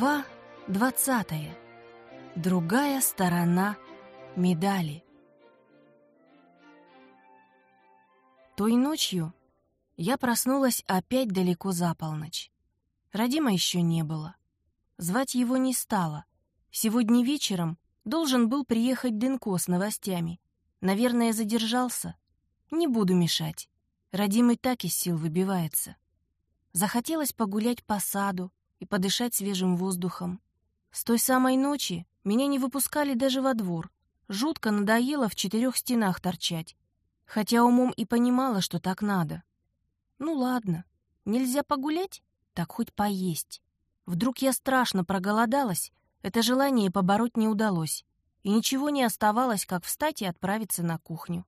Глава двадцатая. Другая сторона медали. Той ночью я проснулась опять далеко за полночь. Родима еще не было. Звать его не стало. Сегодня вечером должен был приехать Дынко с новостями. Наверное, задержался. Не буду мешать. Родим и так из сил выбивается. Захотелось погулять по саду, и подышать свежим воздухом. С той самой ночи меня не выпускали даже во двор. Жутко надоело в четырех стенах торчать. Хотя умом и понимала, что так надо. Ну ладно, нельзя погулять? Так хоть поесть. Вдруг я страшно проголодалась, это желание побороть не удалось. И ничего не оставалось, как встать и отправиться на кухню.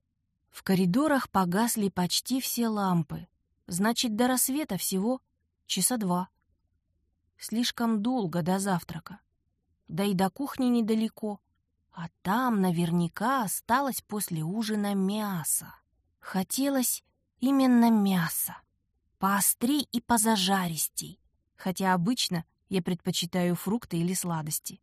В коридорах погасли почти все лампы. Значит, до рассвета всего часа два. Слишком долго до завтрака. Да и до кухни недалеко. А там наверняка осталось после ужина мясо. Хотелось именно мяса. Поострей и позажаристей. Хотя обычно я предпочитаю фрукты или сладости.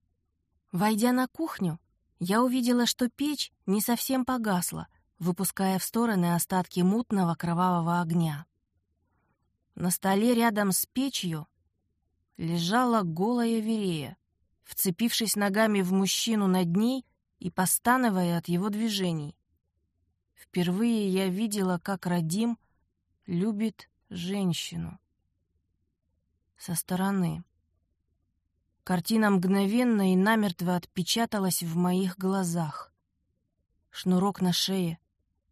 Войдя на кухню, я увидела, что печь не совсем погасла, выпуская в стороны остатки мутного кровавого огня. На столе рядом с печью лежала голая Верея, вцепившись ногами в мужчину над ней и постановая от его движений. Впервые я видела, как Радим любит женщину. Со стороны. Картина мгновенно и намертво отпечаталась в моих глазах. Шнурок на шее,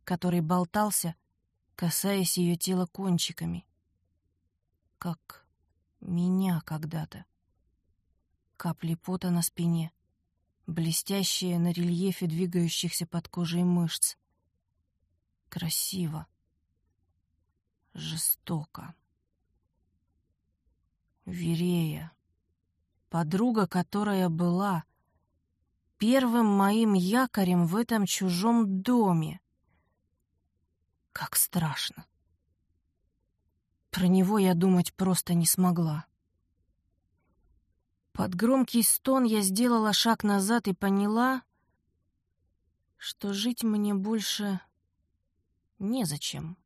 который болтался, касаясь ее тела кончиками. Как меня когда-то. Капли пота на спине, блестящие на рельефе двигающихся под кожей мышц. Красиво. Жестоко. Верея. Подруга, которая была первым моим якорем в этом чужом доме. Как страшно. Про него я думать просто не смогла. Под громкий стон я сделала шаг назад и поняла, что жить мне больше незачем.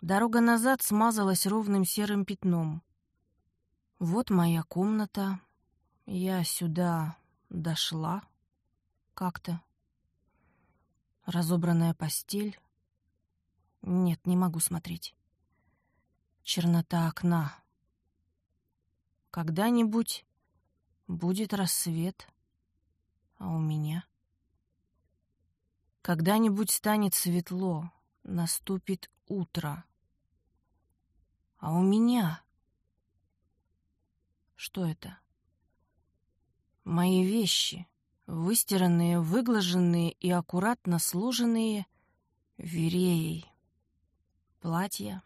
Дорога назад смазалась ровным серым пятном. Вот моя комната. Я сюда дошла как-то. Разобранная постель. Нет, не могу смотреть чернота окна. Когда-нибудь будет рассвет, а у меня... Когда-нибудь станет светло, наступит утро. А у меня... Что это? Мои вещи, выстиранные, выглаженные и аккуратно сложенные вереей. Платья,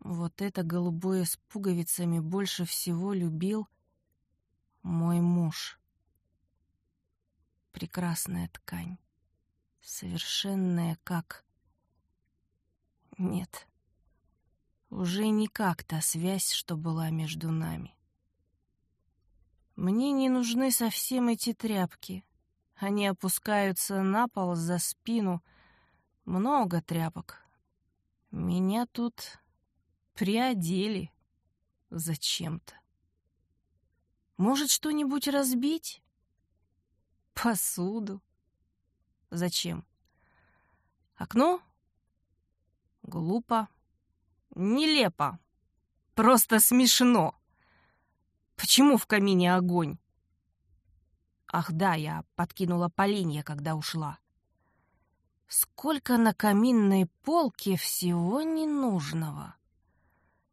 вот это голубое с пуговицами больше всего любил мой муж. Прекрасная ткань, совершенная как... Нет, уже не как та связь, что была между нами. Мне не нужны совсем эти тряпки. Они опускаются на пол за спину. Много тряпок. Меня тут Приодели. Зачем-то. Может, что-нибудь разбить? Посуду. Зачем? Окно? Глупо. Нелепо. Просто смешно. Почему в камине огонь? Ах да, я подкинула поленья, когда ушла. Сколько на каминной полке всего ненужного.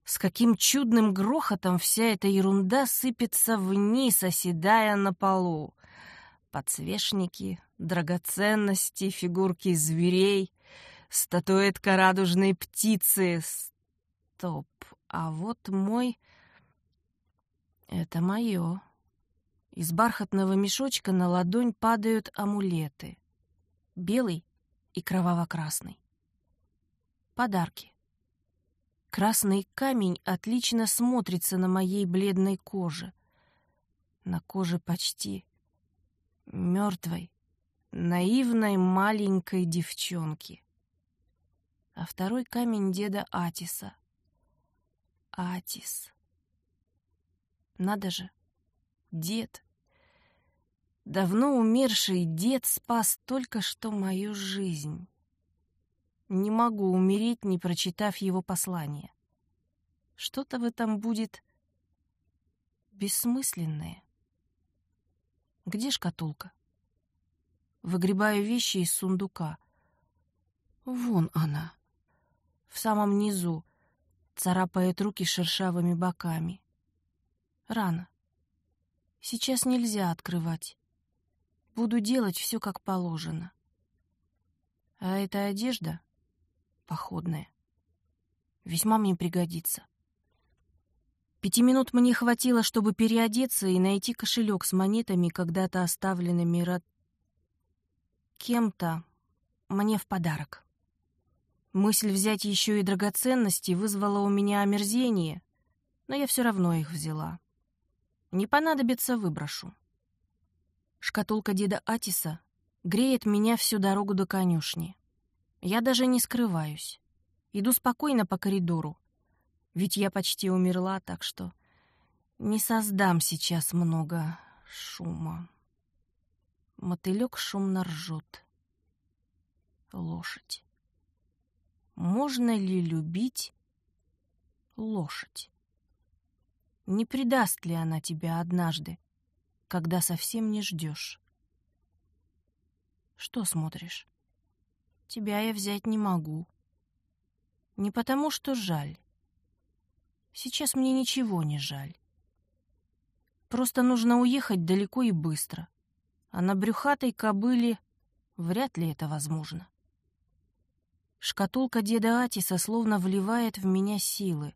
С каким чудным грохотом вся эта ерунда сыпется вниз, оседая на полу. Подсвечники, драгоценности, фигурки зверей, статуэтка радужной птицы. Стоп, а вот мой... Это мое. Из бархатного мешочка на ладонь падают амулеты. Белый и кроваво-красный. Подарки. Красный камень отлично смотрится на моей бледной коже. на коже почти мертвой, наивной маленькой девчонки. А второй камень деда Атиса. Атис. Надо же, дед. Давно умерший дед спас только что мою жизнь. Не могу умереть, не прочитав его послание. Что-то в этом будет бессмысленное. Где шкатулка? Выгребаю вещи из сундука. Вон она. В самом низу царапает руки шершавыми боками. Рано. Сейчас нельзя открывать. Буду делать все как положено. А эта одежда походная. Весьма мне пригодится. Пяти минут мне хватило, чтобы переодеться и найти кошелек с монетами, когда-то оставленными род... кем-то мне в подарок. Мысль взять еще и драгоценности вызвала у меня омерзение, но я все равно их взяла. Не понадобится — выброшу. Шкатулка деда Атиса греет меня всю дорогу до конюшни. Я даже не скрываюсь. Иду спокойно по коридору. Ведь я почти умерла, так что не создам сейчас много шума. Мотылек шумно ржет. Лошадь. Можно ли любить лошадь? Не предаст ли она тебя однажды, когда совсем не ждешь? Что смотришь? Тебя я взять не могу. Не потому, что жаль. Сейчас мне ничего не жаль. Просто нужно уехать далеко и быстро. А на брюхатой кобыле вряд ли это возможно. Шкатулка деда Атиса словно вливает в меня силы.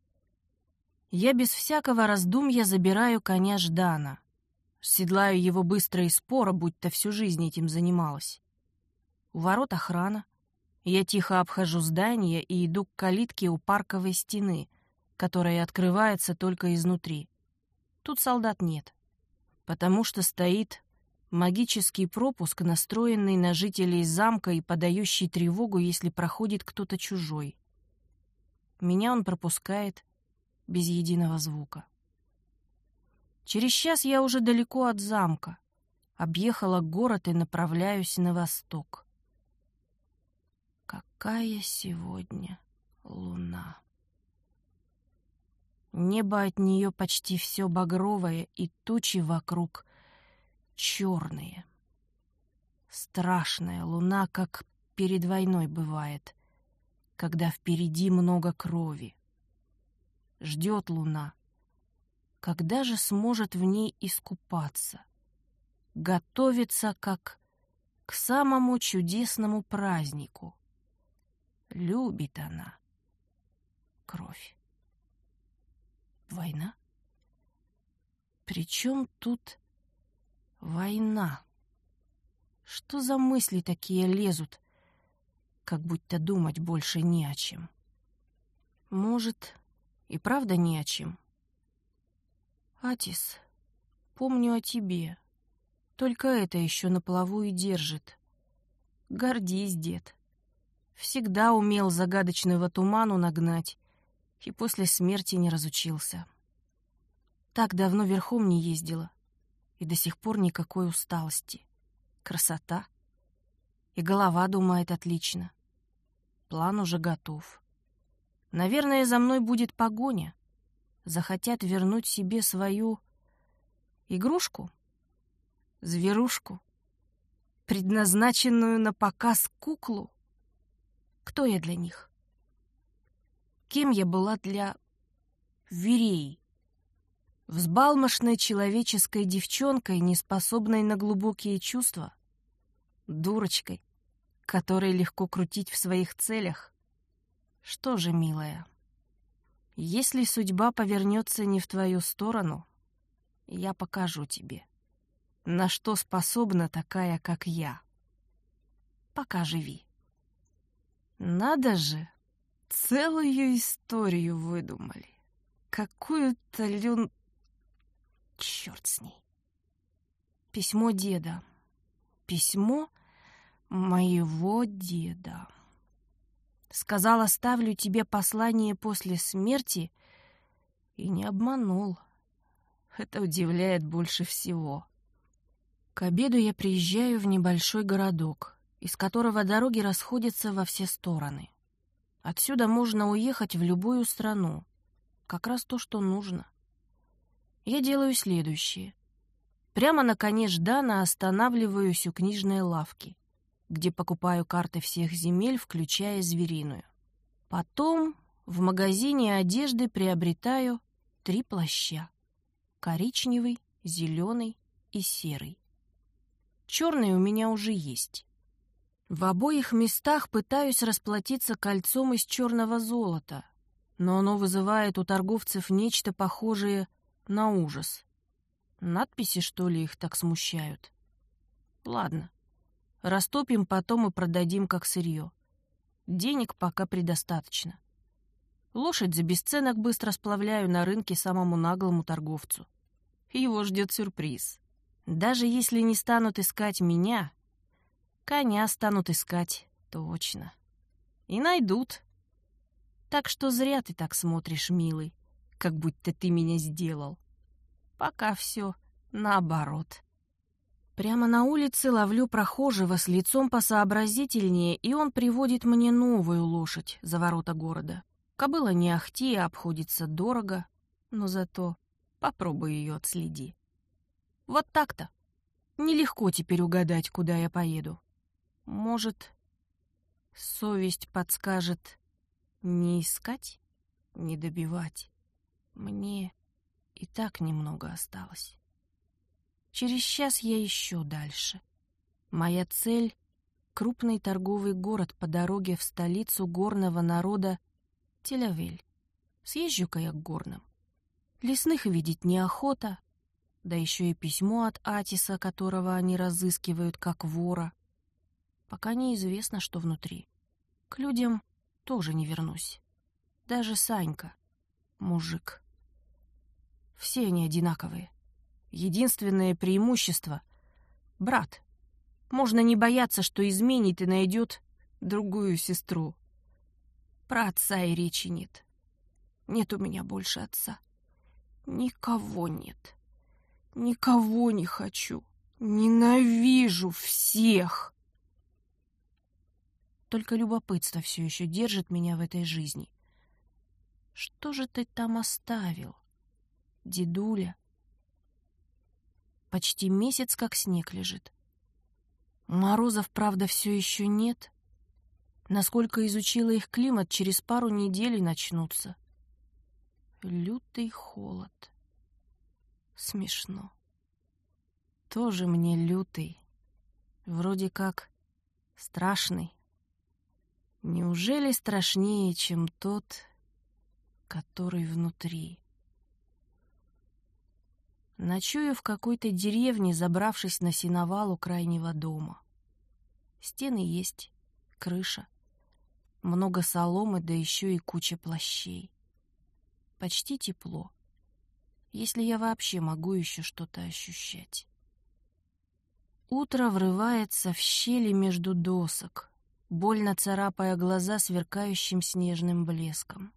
Я без всякого раздумья забираю коня Ждана. Седлаю его быстро и споро, будто всю жизнь этим занималась. У ворот охрана. Я тихо обхожу здание и иду к калитке у парковой стены, которая открывается только изнутри. Тут солдат нет, потому что стоит магический пропуск, настроенный на жителей замка и подающий тревогу, если проходит кто-то чужой. Меня он пропускает без единого звука. Через час я уже далеко от замка, объехала город и направляюсь на восток. Какая сегодня луна! Небо от нее почти все багровое, и тучи вокруг черные. Страшная луна, как перед войной бывает, когда впереди много крови. Ждет луна. Когда же сможет в ней искупаться? Готовится, как к самому чудесному празднику — Любит она кровь. Война? Причем тут война? Что за мысли такие лезут, как будто думать больше не о чем? Может, и правда не о чем? Атис, помню о тебе. Только это еще на плаву и держит. Гордись, дед. Всегда умел загадочного туману нагнать и после смерти не разучился. Так давно верхом не ездила, и до сих пор никакой усталости. Красота. И голова думает отлично. План уже готов. Наверное, за мной будет погоня. Захотят вернуть себе свою игрушку, зверушку, предназначенную на показ куклу. Кто я для них? Кем я была для Вереи? Взбалмошной человеческой девчонкой, не способной на глубокие чувства? Дурочкой, которой легко крутить в своих целях? Что же, милая, если судьба повернется не в твою сторону, я покажу тебе, на что способна такая, как я. Пока живи. Надо же, целую историю выдумали. Какую-то люн... Черт с ней. Письмо деда. Письмо моего деда. Сказал, оставлю тебе послание после смерти, и не обманул. Это удивляет больше всего. К обеду я приезжаю в небольшой городок, из которого дороги расходятся во все стороны. Отсюда можно уехать в любую страну. Как раз то, что нужно. Я делаю следующее. Прямо на коне Ждана останавливаюсь у книжной лавки, где покупаю карты всех земель, включая звериную. Потом в магазине одежды приобретаю три плаща. Коричневый, зеленый и серый. Черный у меня уже есть. В обоих местах пытаюсь расплатиться кольцом из черного золота, но оно вызывает у торговцев нечто похожее на ужас. Надписи, что ли, их так смущают? Ладно, растопим потом и продадим как сырье. Денег пока предостаточно. Лошадь за бесценок быстро сплавляю на рынке самому наглому торговцу. Его ждет сюрприз. Даже если не станут искать меня, коня станут искать точно. И найдут. Так что зря ты так смотришь, милый, как будто ты меня сделал. Пока все наоборот. Прямо на улице ловлю прохожего с лицом посообразительнее, и он приводит мне новую лошадь за ворота города. Кобыла не ахти, а обходится дорого, но зато попробуй ее отследи. Вот так-то. Нелегко теперь угадать, куда я поеду. Может, совесть подскажет не искать, не добивать. Мне и так немного осталось. Через час я еще дальше. Моя цель — крупный торговый город по дороге в столицу горного народа Телявель. Съезжу-ка я к горным. Лесных видеть неохота, да еще и письмо от Атиса, которого они разыскивают как вора. Пока неизвестно, что внутри. К людям тоже не вернусь. Даже Санька — мужик. Все они одинаковые. Единственное преимущество — брат. Можно не бояться, что изменит и найдет другую сестру. Про отца и речи нет. Нет у меня больше отца. Никого нет. Никого не хочу. Ненавижу всех. Только любопытство все еще держит меня в этой жизни. Что же ты там оставил, дедуля? Почти месяц как снег лежит. Морозов, правда, все еще нет. Насколько изучила их климат, через пару недель начнутся. Лютый холод. Смешно. Тоже мне лютый. Вроде как страшный. Неужели страшнее, чем тот, который внутри? Ночую в какой-то деревне, забравшись на сеновал у крайнего дома. Стены есть, крыша, много соломы, да еще и куча плащей. Почти тепло если я вообще могу еще что-то ощущать. Утро врывается в щели между досок, больно царапая глаза сверкающим снежным блеском.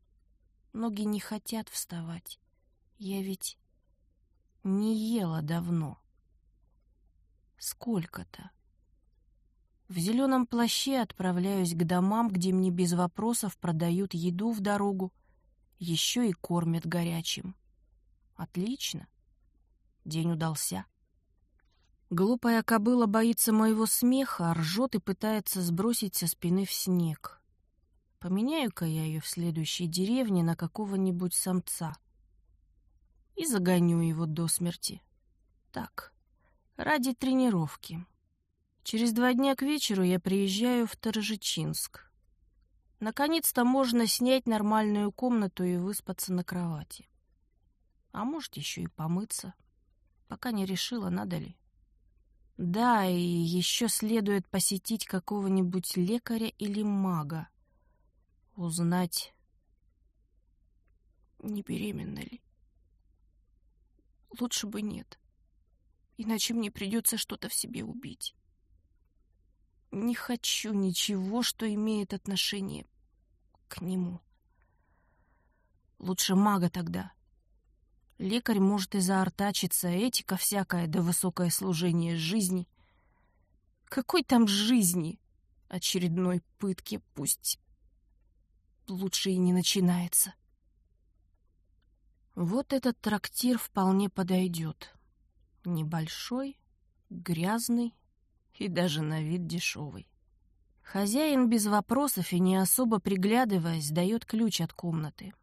Ноги не хотят вставать. Я ведь не ела давно. Сколько-то. В зеленом плаще отправляюсь к домам, где мне без вопросов продают еду в дорогу, еще и кормят горячим. Отлично. День удался. Глупая кобыла боится моего смеха, ржет и пытается сбросить со спины в снег. Поменяю-ка я ее в следующей деревне на какого-нибудь самца и загоню его до смерти. Так, ради тренировки. Через два дня к вечеру я приезжаю в Торжичинск. Наконец-то можно снять нормальную комнату и выспаться на кровати. А может, еще и помыться. Пока не решила, надо ли. Да, и еще следует посетить какого-нибудь лекаря или мага. Узнать, не беременна ли. Лучше бы нет. иначе мне придется что-то в себе убить. Не хочу ничего, что имеет отношение к нему. Лучше мага тогда. Лекарь может и заортачиться, этика всякая, да высокое служение жизни. Какой там жизни? Очередной пытки пусть лучше и не начинается. Вот этот трактир вполне подойдет. Небольшой, грязный и даже на вид дешевый. Хозяин без вопросов и не особо приглядываясь дает ключ от комнаты.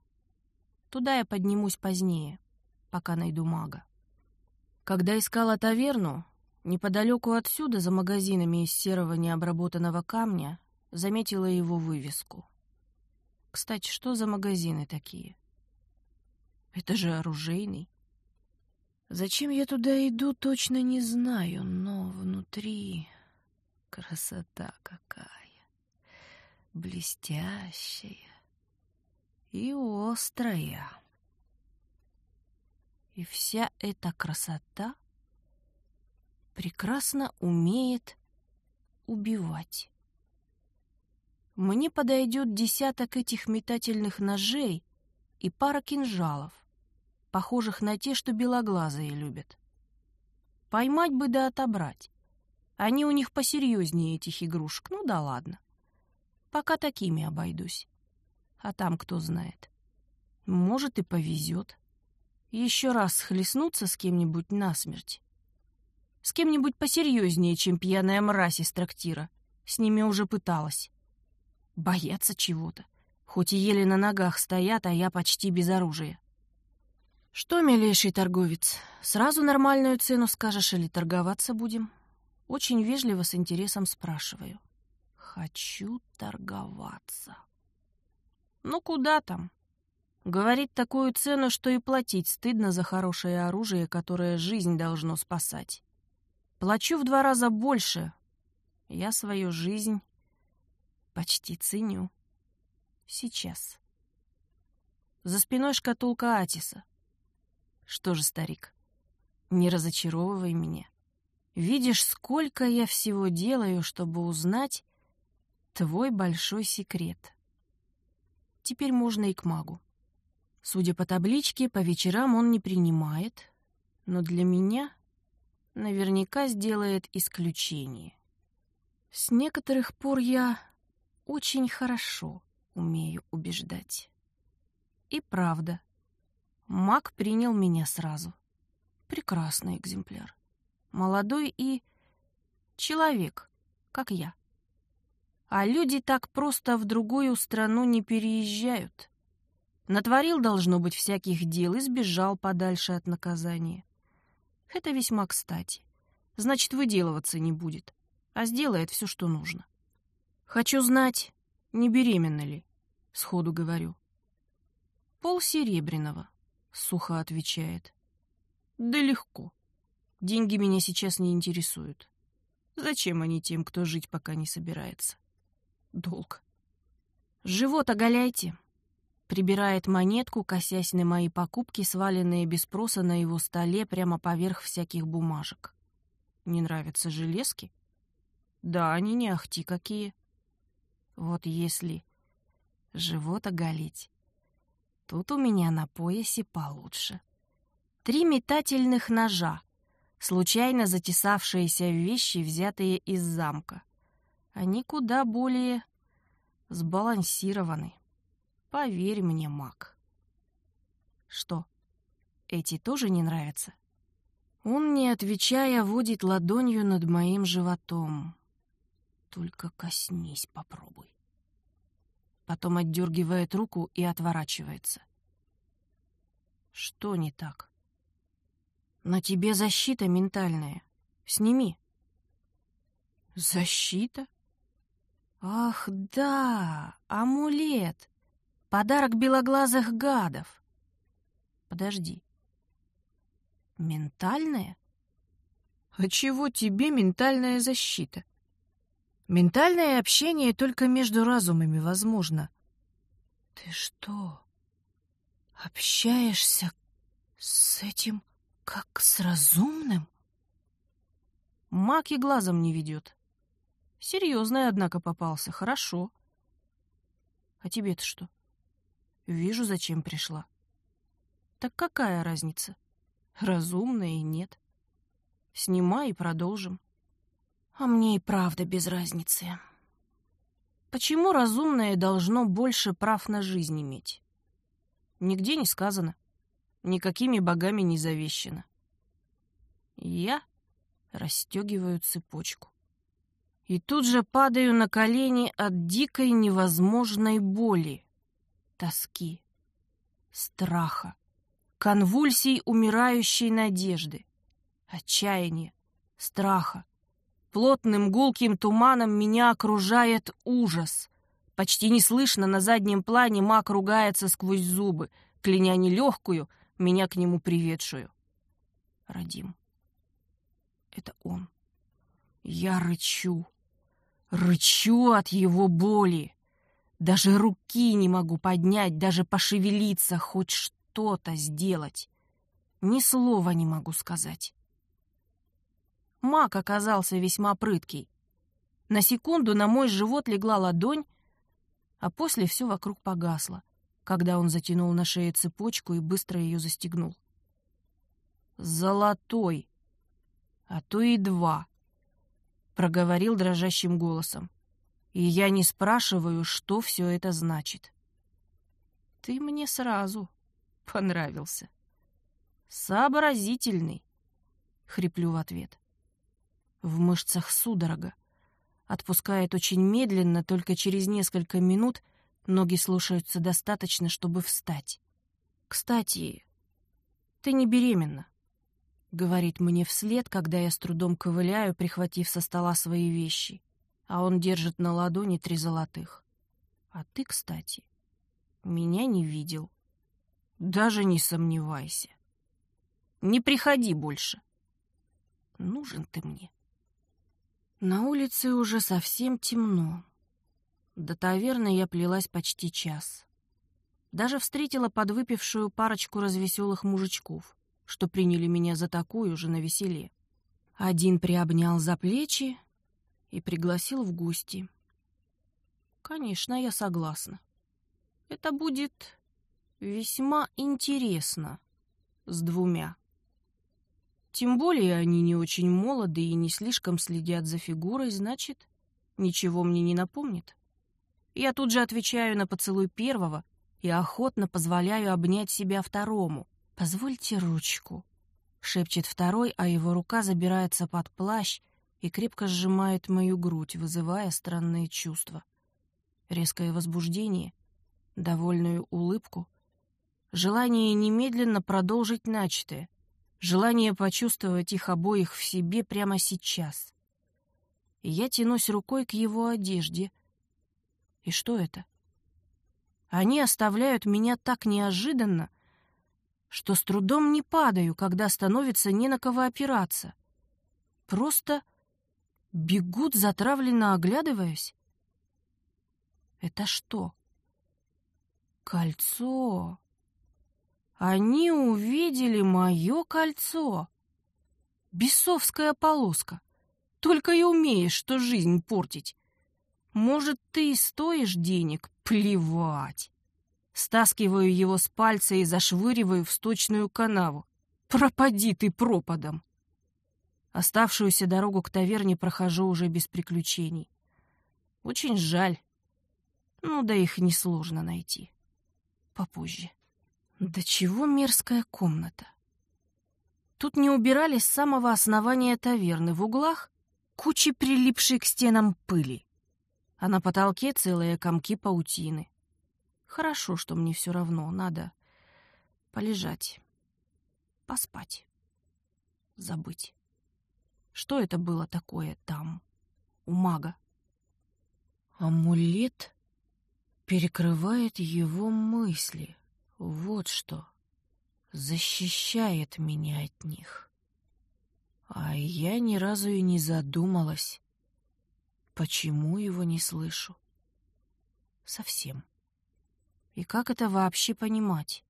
Туда я поднимусь позднее, пока найду мага. Когда искала таверну, неподалеку отсюда, за магазинами из серого необработанного камня, заметила его вывеску. Кстати, что за магазины такие? Это же оружейный. Зачем я туда иду, точно не знаю, но внутри красота какая. Блестящая и острая. И вся эта красота прекрасно умеет убивать. Мне подойдет десяток этих метательных ножей и пара кинжалов, похожих на те, что белоглазые любят. Поймать бы да отобрать. Они у них посерьезнее этих игрушек, ну да ладно. Пока такими обойдусь. А там кто знает. Может и повезет. Еще раз схлестнуться с кем-нибудь насмерть. С кем-нибудь посерьезнее, чем пьяная мразь из трактира. С ними уже пыталась. Боятся чего-то. Хоть и еле на ногах стоят, а я почти без оружия. Что, милейший торговец, сразу нормальную цену скажешь или торговаться будем? Очень вежливо с интересом спрашиваю. Хочу торговаться. Ну куда там? Говорит такую цену, что и платить стыдно за хорошее оружие, которое жизнь должно спасать. Плачу в два раза больше. Я свою жизнь почти ценю. Сейчас. За спиной шкатулка Атиса. Что же, старик, не разочаровывай меня. Видишь, сколько я всего делаю, чтобы узнать твой большой секрет. Теперь можно и к магу. Судя по табличке, по вечерам он не принимает, но для меня наверняка сделает исключение. С некоторых пор я очень хорошо умею убеждать. И правда, маг принял меня сразу. Прекрасный экземпляр. Молодой и человек, как я. А люди так просто в другую страну не переезжают. Натворил, должно быть, всяких дел и сбежал подальше от наказания. Это весьма кстати. Значит, выделываться не будет, а сделает все, что нужно. «Хочу знать, не беременна ли?» — сходу говорю. «Пол серебряного», — сухо отвечает. «Да легко. Деньги меня сейчас не интересуют. Зачем они тем, кто жить пока не собирается? Долг. Живот оголяйте». Прибирает монетку, косясь на мои покупки, сваленные без спроса на его столе прямо поверх всяких бумажек. Не нравятся железки? Да, они не ахти какие. Вот если живот оголить, тут у меня на поясе получше. Три метательных ножа, случайно затесавшиеся вещи, взятые из замка. Они куда более сбалансированы. Поверь мне, маг. Что, эти тоже не нравятся? Он, не отвечая, водит ладонью над моим животом. Только коснись попробуй. Потом отдергивает руку и отворачивается. Что не так? На тебе защита ментальная. Сними. Защита? Ах, да, амулет. Подарок белоглазых гадов. Подожди. Ментальная? А чего тебе ментальная защита? Ментальное общение только между разумами возможно. Ты что, общаешься с этим как с разумным? Мак и глазом не ведет. Серьезный, однако, попался. Хорошо. А тебе-то что? Вижу, зачем пришла. Так какая разница? Разумная и нет. Снимай и продолжим. А мне и правда без разницы. Почему разумное должно больше прав на жизнь иметь? Нигде не сказано. Никакими богами не завещено. Я расстегиваю цепочку. И тут же падаю на колени от дикой невозможной боли, тоски, страха, конвульсий умирающей надежды, отчаяния, страха. Плотным гулким туманом меня окружает ужас. Почти неслышно на заднем плане маг ругается сквозь зубы, кляня нелегкую, меня к нему приведшую. Радим. Это он. Я рычу. Рычу от его боли. Даже руки не могу поднять, даже пошевелиться, хоть что-то сделать. Ни слова не могу сказать. Маг оказался весьма прыткий. На секунду на мой живот легла ладонь, а после все вокруг погасло, когда он затянул на шее цепочку и быстро ее застегнул. «Золотой!» а то и два», — проговорил дрожащим голосом. «И я не спрашиваю, что все это значит». «Ты мне сразу понравился». «Сообразительный», — хриплю в ответ. В мышцах судорога. Отпускает очень медленно, только через несколько минут ноги слушаются достаточно, чтобы встать. «Кстати, ты не беременна. — говорит мне вслед, когда я с трудом ковыляю, прихватив со стола свои вещи, а он держит на ладони три золотых. А ты, кстати, меня не видел. Даже не сомневайся. Не приходи больше. Нужен ты мне. На улице уже совсем темно. До таверны я плелась почти час. Даже встретила подвыпившую парочку развеселых мужичков — что приняли меня за такую же на веселе. Один приобнял за плечи и пригласил в гости. Конечно, я согласна. Это будет весьма интересно с двумя. Тем более они не очень молоды и не слишком следят за фигурой, значит, ничего мне не напомнит. Я тут же отвечаю на поцелуй первого и охотно позволяю обнять себя второму, «Позвольте ручку», — шепчет второй, а его рука забирается под плащ и крепко сжимает мою грудь, вызывая странные чувства. Резкое возбуждение, довольную улыбку, желание немедленно продолжить начатое, желание почувствовать их обоих в себе прямо сейчас. Я тянусь рукой к его одежде. И что это? Они оставляют меня так неожиданно, что с трудом не падаю, когда становится не на кого опираться. Просто бегут, затравленно оглядываясь. Это что? Кольцо. Они увидели мое кольцо. Бесовская полоска. Только и умеешь, что жизнь портить. Может, ты и стоишь денег? Плевать. Стаскиваю его с пальца и зашвыриваю в сточную канаву. Пропади ты пропадом! Оставшуюся дорогу к таверне прохожу уже без приключений. Очень жаль. Ну да их несложно найти. Попозже. Да чего мерзкая комната. Тут не убирали с самого основания таверны. В углах кучи прилипшей к стенам пыли. А на потолке целые комки паутины. Хорошо, что мне все равно. Надо полежать, поспать, забыть. Что это было такое там, у мага? Амулет перекрывает его мысли. Вот что. Защищает меня от них. А я ни разу и не задумалась, почему его не слышу. Совсем. И как это вообще понимать?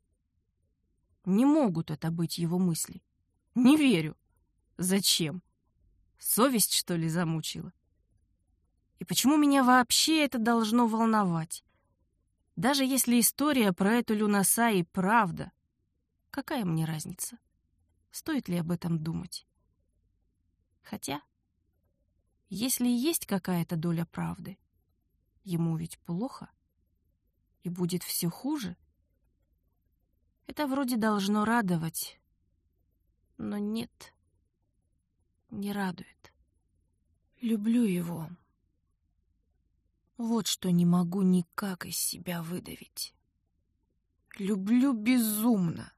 Не могут это быть его мысли. Не верю. Зачем? Совесть, что ли, замучила? И почему меня вообще это должно волновать? Даже если история про эту Люнаса и правда, какая мне разница? Стоит ли об этом думать? Хотя, если есть какая-то доля правды, ему ведь плохо, и будет все хуже. Это вроде должно радовать, но нет, не радует. Люблю его. Вот что не могу никак из себя выдавить. Люблю безумно,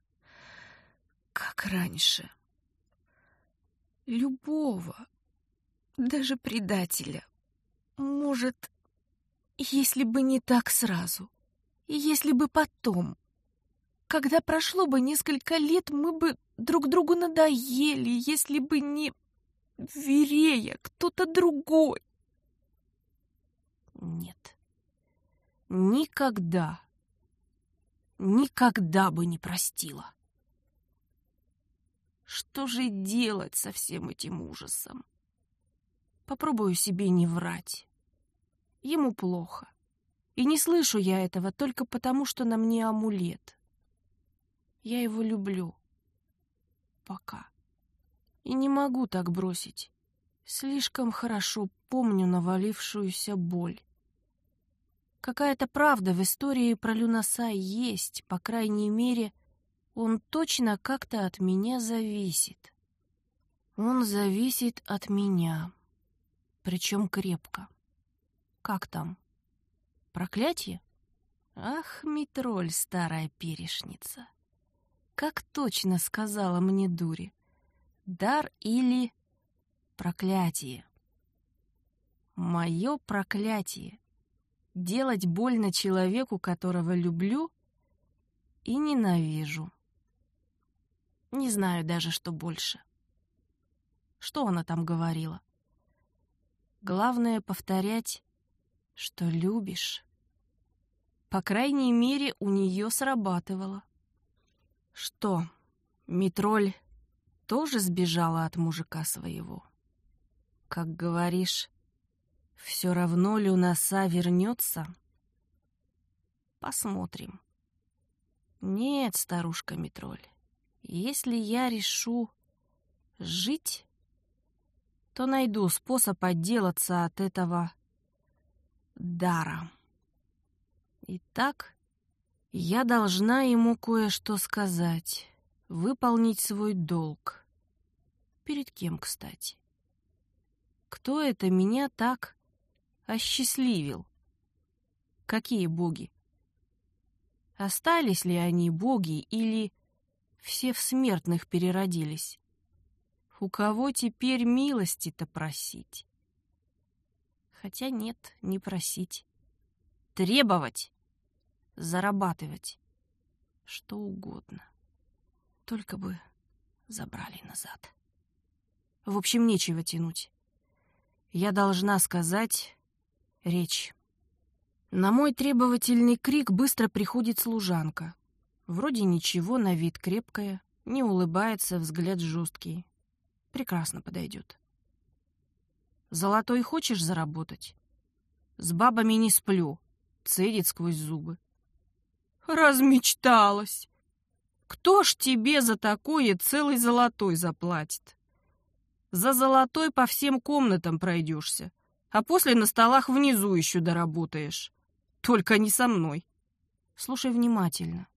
как раньше. Любого, даже предателя. Может, если бы не так сразу, если бы потом, когда прошло бы несколько лет, мы бы друг другу надоели, если бы не Верея, кто-то другой. Нет. Никогда. Никогда бы не простила. Что же делать со всем этим ужасом? Попробую себе не врать. Ему плохо. И не слышу я этого только потому, что на мне амулет. Я его люблю. Пока. И не могу так бросить. Слишком хорошо помню навалившуюся боль. Какая-то правда в истории про Люнаса есть, по крайней мере, он точно как-то от меня зависит. Он зависит от меня, причем крепко. Как там? Проклятие? Ах, Митроль, старая перешница! Как точно сказала мне дури. Дар или проклятие? Мое проклятие делать больно человеку, которого люблю и ненавижу. Не знаю даже, что больше. Что она там говорила? Главное — повторять, что любишь. По крайней мере, у нее срабатывало. Что, Митроль тоже сбежала от мужика своего? Как говоришь, все равно Люнаса вернется? Посмотрим. Нет, старушка Митроль, если я решу жить, то найду способ отделаться от этого дара. Итак, я должна ему кое-что сказать, выполнить свой долг. Перед кем, кстати? Кто это меня так осчастливил? Какие боги? Остались ли они боги или все в смертных переродились? У кого теперь милости-то просить? Хотя нет, не просить. Требовать, зарабатывать, что угодно. Только бы забрали назад. В общем, нечего тянуть. Я должна сказать речь. На мой требовательный крик быстро приходит служанка. Вроде ничего, на вид крепкая, не улыбается, взгляд жесткий. Прекрасно подойдет. Золотой хочешь заработать? С бабами не сплю, цедит сквозь зубы. Размечталась. Кто ж тебе за такое целый золотой заплатит? За золотой по всем комнатам пройдешься, а после на столах внизу еще доработаешь. Только не со мной. Слушай внимательно.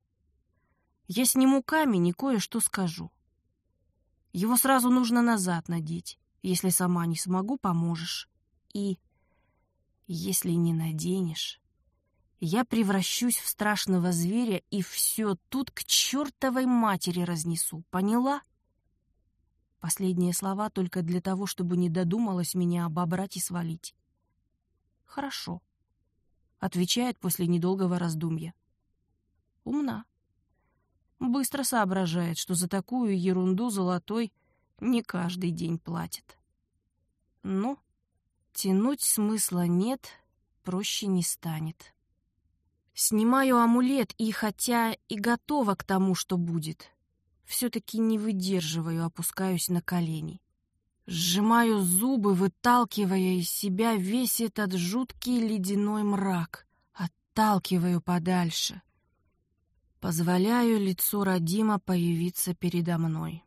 Я сниму камень и кое-что скажу. Его сразу нужно назад надеть. Если сама не смогу, поможешь. И если не наденешь, я превращусь в страшного зверя и все тут к чертовой матери разнесу. Поняла? Последние слова только для того, чтобы не додумалась меня обобрать и свалить. Хорошо отвечает после недолгого раздумья. Умна. Быстро соображает, что за такую ерунду золотой не каждый день платит. Ну, тянуть смысла нет, проще не станет. Снимаю амулет и, хотя и готова к тому, что будет, все-таки не выдерживаю, опускаюсь на колени. Сжимаю зубы, выталкивая из себя весь этот жуткий ледяной мрак. Отталкиваю подальше. Позволяю лицу Родима появиться передо мной.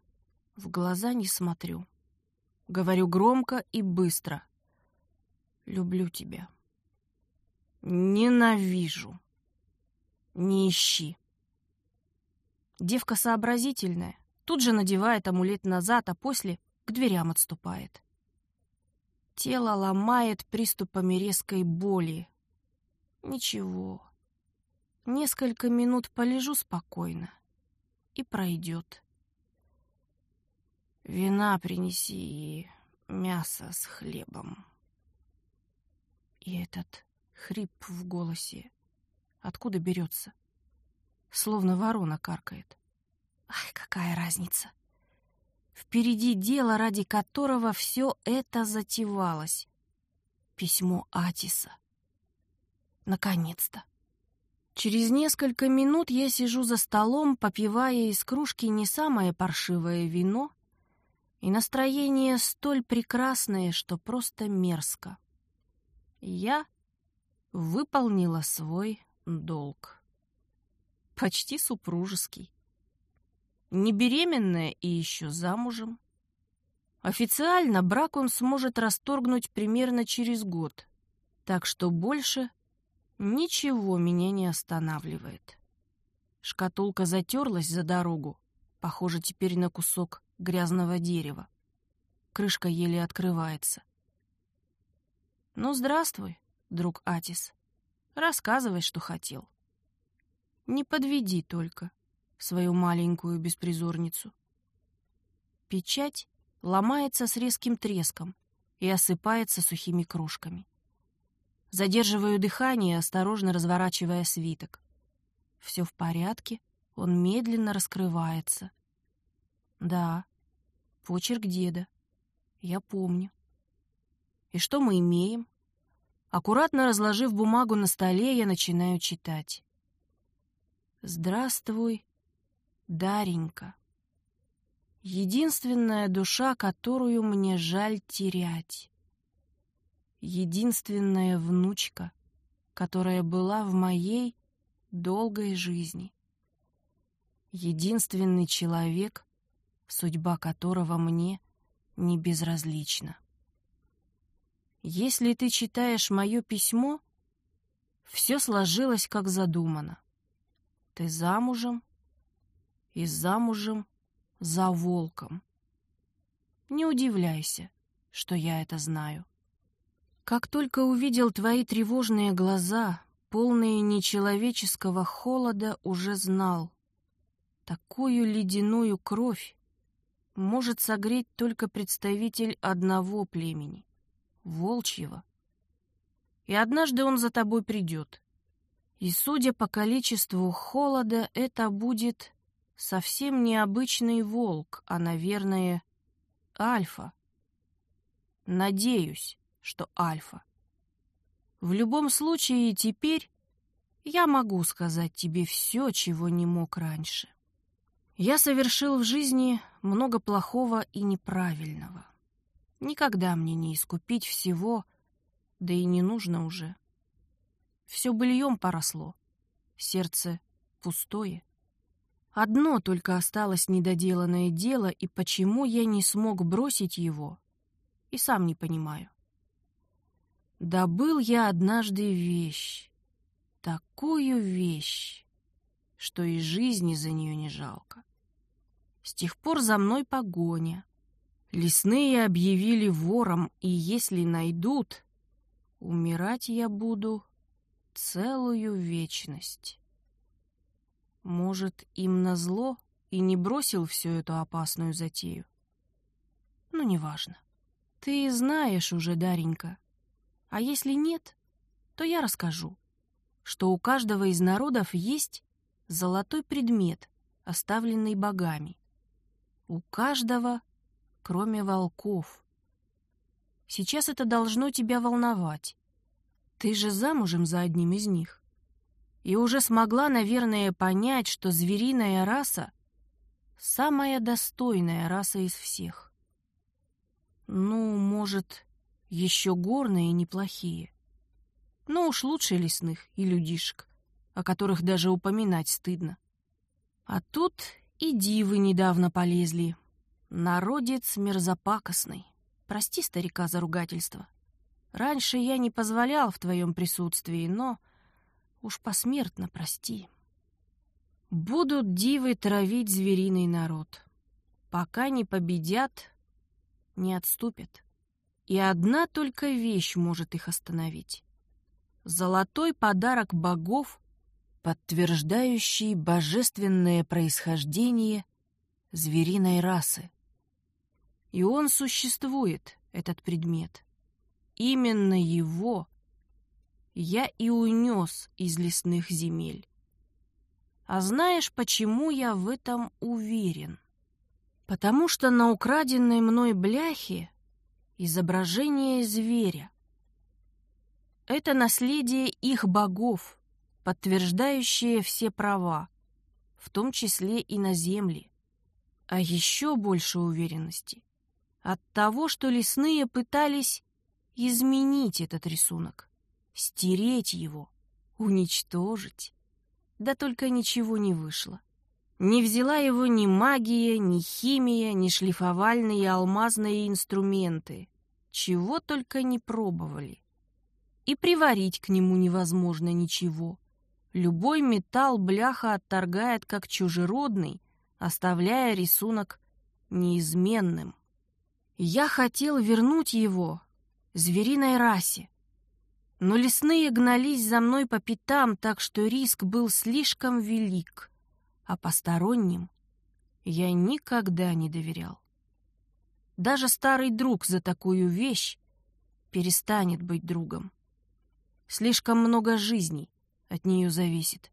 В глаза не смотрю. Говорю громко и быстро. Люблю тебя. Ненавижу. Не ищи. Девка сообразительная. Тут же надевает амулет назад, а после к дверям отступает. Тело ломает приступами резкой боли. Ничего. Несколько минут полежу спокойно. И пройдет. Вина принеси и мясо с хлебом. И этот хрип в голосе откуда берется? Словно ворона каркает. Ай, какая разница? Впереди дело, ради которого все это затевалось. Письмо Атиса. Наконец-то. Через несколько минут я сижу за столом, попивая из кружки не самое паршивое вино, и настроение столь прекрасное, что просто мерзко. Я выполнила свой долг. Почти супружеский. Не беременная и еще замужем. Официально брак он сможет расторгнуть примерно через год, так что больше Ничего меня не останавливает. Шкатулка затерлась за дорогу, похоже теперь на кусок грязного дерева. Крышка еле открывается. «Ну, здравствуй, друг Атис. Рассказывай, что хотел. Не подведи только свою маленькую беспризорницу». Печать ломается с резким треском и осыпается сухими крошками. Задерживаю дыхание, осторожно разворачивая свиток. Все в порядке, он медленно раскрывается. Да, почерк деда. Я помню. И что мы имеем? Аккуратно разложив бумагу на столе, я начинаю читать. «Здравствуй, Даренька. Единственная душа, которую мне жаль терять единственная внучка, которая была в моей долгой жизни. Единственный человек, судьба которого мне не безразлична. Если ты читаешь мое письмо, все сложилось как задумано. Ты замужем и замужем за волком. Не удивляйся, что я это знаю. Как только увидел твои тревожные глаза, полные нечеловеческого холода, уже знал. Такую ледяную кровь может согреть только представитель одного племени — волчьего. И однажды он за тобой придет. И, судя по количеству холода, это будет совсем необычный волк, а, наверное, альфа. Надеюсь что альфа. В любом случае, теперь я могу сказать тебе все, чего не мог раньше. Я совершил в жизни много плохого и неправильного. Никогда мне не искупить всего, да и не нужно уже. Все быльем поросло, сердце пустое. Одно только осталось недоделанное дело, и почему я не смог бросить его, и сам не понимаю. Добыл я однажды вещь, такую вещь, что и жизни за нее не жалко. С тех пор за мной погоня. Лесные объявили вором, и если найдут, умирать я буду целую вечность. Может, им назло и не бросил всю эту опасную затею? Ну, неважно. Ты знаешь уже, Даренька, а если нет, то я расскажу, что у каждого из народов есть золотой предмет, оставленный богами. У каждого, кроме волков. Сейчас это должно тебя волновать. Ты же замужем за одним из них. И уже смогла, наверное, понять, что звериная раса — самая достойная раса из всех. Ну, может, еще горные неплохие. Но уж лучше лесных и людишек, о которых даже упоминать стыдно. А тут и дивы недавно полезли. Народец мерзопакостный. Прости старика за ругательство. Раньше я не позволял в твоем присутствии, но уж посмертно прости. Будут дивы травить звериный народ. Пока не победят, не отступят. И одна только вещь может их остановить. Золотой подарок богов, подтверждающий божественное происхождение звериной расы. И он существует, этот предмет. Именно его я и унес из лесных земель. А знаешь, почему я в этом уверен? Потому что на украденной мной бляхе изображение зверя. Это наследие их богов, подтверждающее все права, в том числе и на земле. А еще больше уверенности от того, что лесные пытались изменить этот рисунок, стереть его, уничтожить. Да только ничего не вышло. Не взяла его ни магия, ни химия, ни шлифовальные алмазные инструменты. Чего только не пробовали. И приварить к нему невозможно ничего. Любой металл бляха отторгает как чужеродный, оставляя рисунок неизменным. Я хотел вернуть его звериной расе. Но лесные гнались за мной по пятам, так что риск был слишком велик, а посторонним я никогда не доверял. Даже старый друг за такую вещь перестанет быть другом. Слишком много жизней от нее зависит.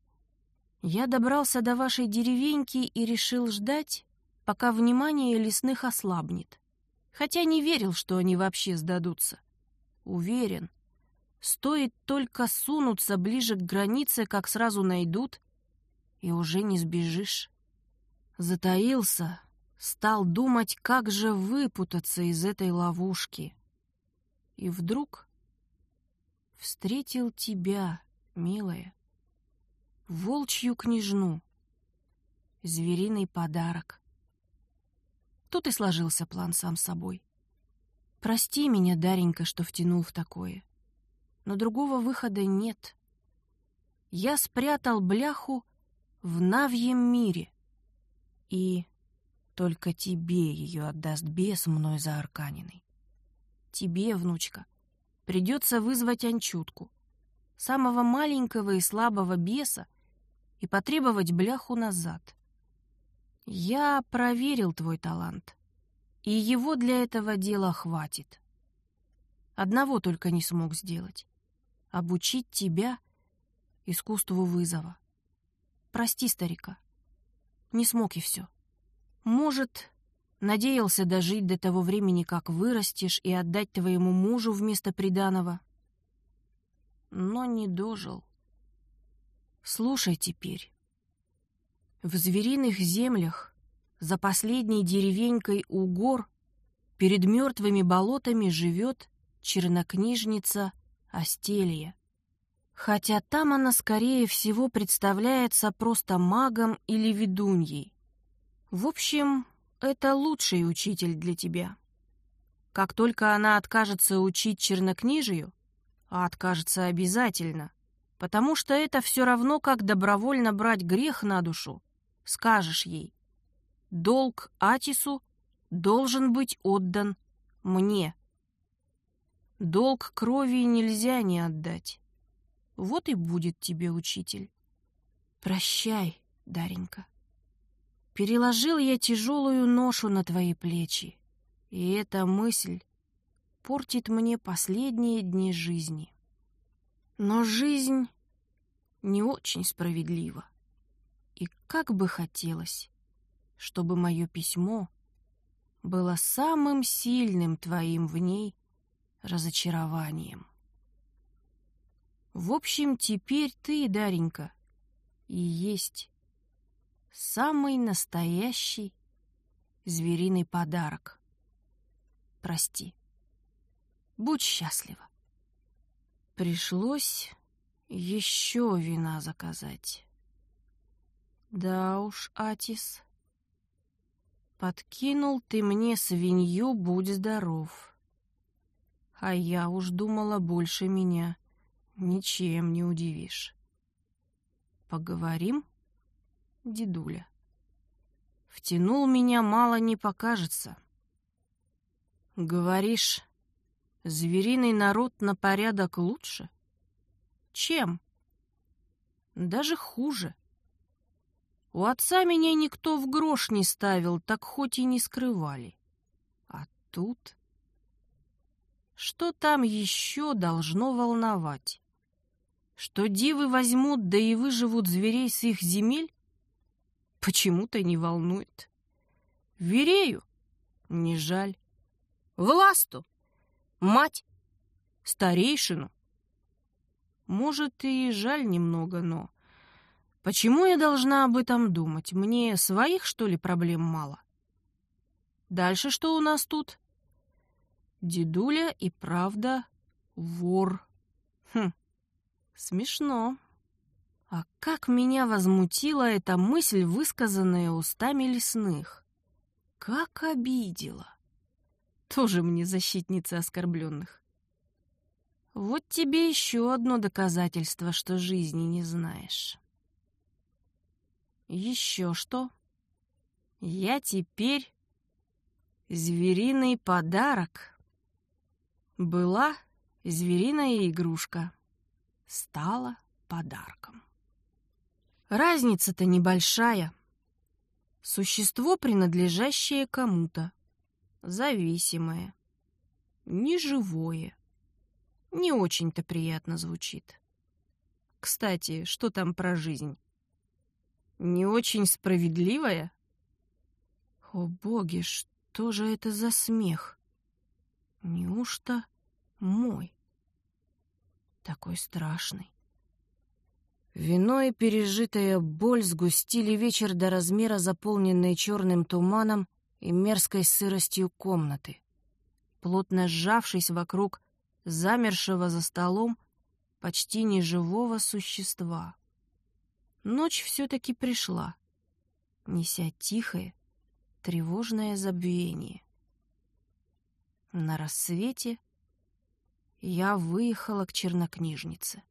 Я добрался до вашей деревеньки и решил ждать, пока внимание лесных ослабнет хотя не верил, что они вообще сдадутся. Уверен, стоит только сунуться ближе к границе, как сразу найдут, и уже не сбежишь. Затаился, стал думать, как же выпутаться из этой ловушки. И вдруг встретил тебя, милая, волчью княжну, звериный подарок. Тут и сложился план сам собой. Прости меня, Даренька, что втянул в такое. Но другого выхода нет. Я спрятал бляху в Навьем мире. И только тебе ее отдаст бес мной за Арканиной. Тебе, внучка, придется вызвать Анчутку, самого маленького и слабого беса, и потребовать бляху назад. Я проверил твой талант, и его для этого дела хватит. Одного только не смог сделать — обучить тебя искусству вызова. Прости, старика, не смог и все. Может, надеялся дожить до того времени, как вырастешь, и отдать твоему мужу вместо приданого. Но не дожил. Слушай теперь. В звериных землях, за последней деревенькой у гор, перед мертвыми болотами живет чернокнижница Астелия. Хотя там она, скорее всего, представляется просто магом или ведуньей. В общем, это лучший учитель для тебя. Как только она откажется учить чернокнижию, а откажется обязательно, потому что это все равно, как добровольно брать грех на душу, скажешь ей, долг Атису должен быть отдан мне. Долг крови нельзя не отдать. Вот и будет тебе учитель. Прощай, Даренька. Переложил я тяжелую ношу на твои плечи, и эта мысль портит мне последние дни жизни. Но жизнь не очень справедлива. И как бы хотелось, чтобы мое письмо было самым сильным твоим в ней разочарованием. В общем, теперь ты, Даренька, и есть самый настоящий звериный подарок. прости. Будь счастлива. Пришлось еще вина заказать. Да уж, Атис, подкинул ты мне свинью, будь здоров. А я уж думала, больше меня ничем не удивишь. Поговорим, дедуля? Втянул меня, мало не покажется. Говоришь, звериный народ на порядок лучше? Чем? Даже хуже. У отца меня никто в грош не ставил, так хоть и не скрывали. А тут... Что там еще должно волновать? Что дивы возьмут, да и выживут зверей с их земель? Почему-то не волнует. Верею? Не жаль. Власту? Мать? Старейшину? Может, и жаль немного, но... Почему я должна об этом думать? Мне своих, что ли, проблем мало? Дальше что у нас тут? Дедуля и правда вор. Хм, смешно. А как меня возмутила эта мысль, высказанная устами лесных. Как обидела. Тоже мне защитница оскорбленных. Вот тебе еще одно доказательство, что жизни не знаешь. Еще что? Я теперь звериный подарок. Была звериная игрушка, стала подарком. Разница-то небольшая. Существо, принадлежащее кому-то, зависимое, неживое. Не очень-то приятно звучит. Кстати, что там про жизнь? Не очень справедливая? О боги, что же это за смех? Неужто мой? Такой страшный. Вино и пережитая боль сгустили вечер до размера, заполненной черным туманом и мерзкой сыростью комнаты. Плотно сжавшись вокруг замершего за столом почти неживого существа. Ночь все-таки пришла, неся тихое, тревожное забвение. На рассвете я выехала к чернокнижнице.